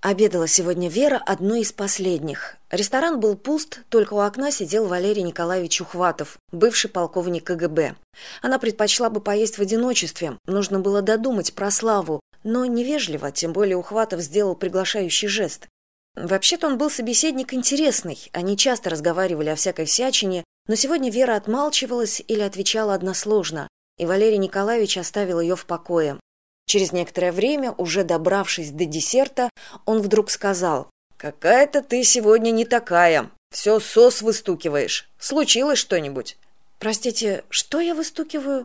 обедала сегодня вера одной из последних. Ресторан был пуст только у окна сидел валерий николаевич ухватов бывший полковник кгб. Она предпочла бы поесть в одиночестве нужно было додумать про славу но невежливо тем более ухватов сделал приглашающий жест. Вообще то он был собеседник интересный они часто разговаривали о всякой всячине но сегодня вера отмалчивалась или отвечала односложно и валерий николаевич оставил ее в покое через некоторое время уже добравшись до десерта он вдруг сказал какая то ты сегодня не такая. Все сос выстукиваешь. Случилось что нибудь простите что я выстукиваю?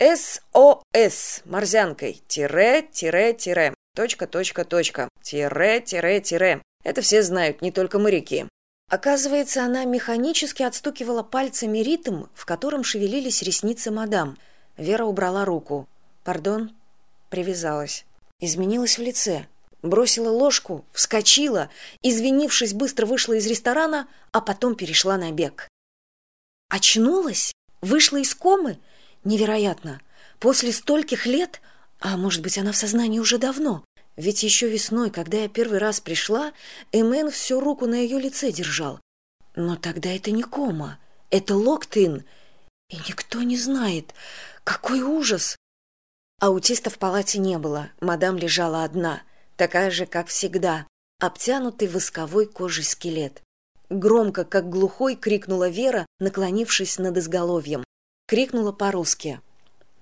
Сос. Морзянкой. Тире тире тире. Точка точка точка. Тире тире тире. Это все знают не только моряки оказывается она механически отстукивала пальцами ритм в котором шевелились ресницы мадам. Вера убрала руку. Пардон привязалась. Изменилась в лице. Бросила ложку вскочила извинившись быстро вышла из ресторана а потом перешла на бег. Очнулась? Вышла из комы? Невероятно. После стольких лет? А может быть она в сознании уже давно? Ведь еще весной когда я первый раз пришла эмен всю руку на ее лице держал. Но тогда это не кома. Это локтин и никто не знает какой ужас аутиста в палате не было мадам лежала одна такая же как всегда обтянутый восковой кожей скелет. Громко как глухой крикнула вера наклонившись над изголовьем. Крикнула по русски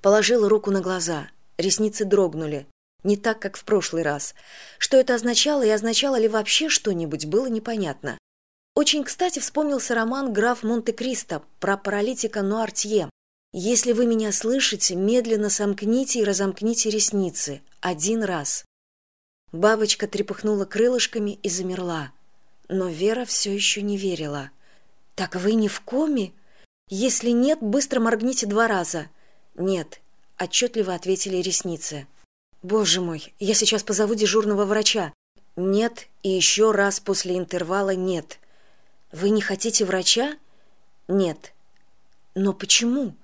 положила руку на глаза. Ресницы дрогнули. Не так как в прошлый раз. Что это означало и означало ли вообще что нибудь было непонятно. Очень кстати вспомнился роман граф монте кристо про паралитика нуартье если вы меня слышите медленно сомкните и разомкните ресницы. Один раз. Бабочка трепыхнула крылышками и замерла. Но вера все еще не верила. Так вы не в коме? Если нет быстро моргните два раза нет отчетливо ответили ресницы. Боже мой я сейчас позову дежурного врача нет и еще раз после интервала нет вы не хотите врача? Нет но почему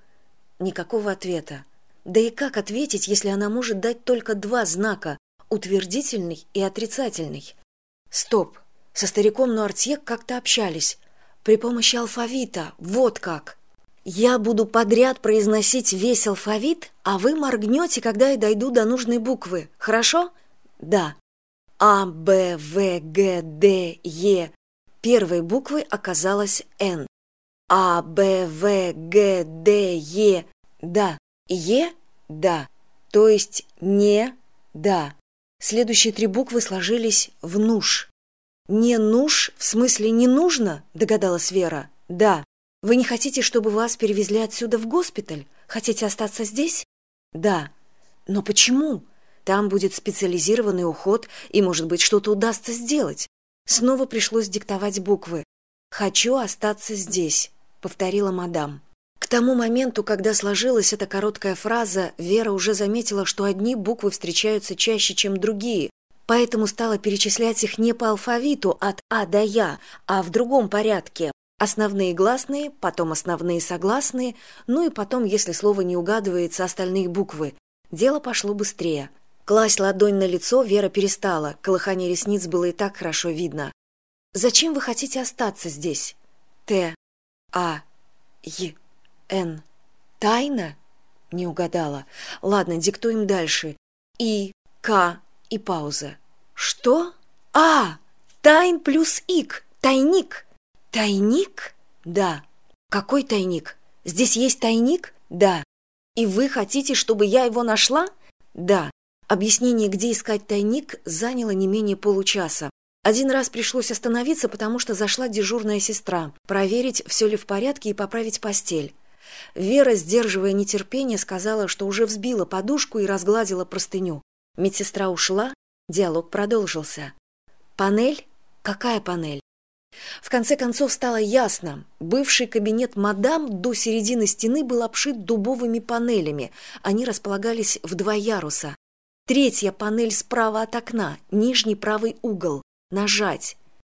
никакого ответа. Да и как ответить если она может дать только два знака утвердительный и отрицательный? Стоп. Со стариком нуартье как то общались. При помощи алфавита. Вот как. Я буду подряд произносить весь алфавит а вы моргнете когда я дойду до нужной буквы. Хорошо? Да а б в г д е первой буквой оказалась н а б в г д е. Да. Е да. То есть не да. Следующие три буквы сложились в нуш не нуш в смысле не нужно догадалась вера. Да вы не хотите чтобы вас перевезли отсюда в госпиталь? Хотите остаться здесь? Да но почему? Там будет специализированный уход и может быть что то удастся сделать снова пришлось диктовать буквы. Хочу остаться здесь повторила мадам. К тому моменту когда сложилась эта короткая фраза вера уже заметила что одни буквы встречаются чаще чем другие поэтому стала перечислять их не по алфавиту от а до я а в другом порядке. Основные гласные потом основные согласные ну и потом если слово не угадывается остальные буквы. Дело пошло быстрее. Класть ладонь на лицо вера перестала колыхание ресниц было и так хорошо видно. Зачем вы хотите остаться здесь? Т а Й. Н. Тайна? Не угадала. Ладно, диктуем дальше. И, К и пауза. Что? А! Тайн плюс ик. Тайник. Тайник? Да. Какой тайник? Здесь есть тайник? Да. И вы хотите, чтобы я его нашла? Да. Объяснение, где искать тайник, заняло не менее получаса один раз пришлось остановиться потому что зашла дежурная сестра проверить все ли в порядке и поправить постель. Вера сдерживая нетерпение сказала что уже взбила подушку и разгладила простыню. Медсестра ушла диалог продолжился. Панель? Какая панель? В конце концов стало ясно. Бывший кабинет мадам до середины стены был обшит дубовыми панелями. Они располагались в два яруса. Третья панель справа от окна нижний правый угол нажать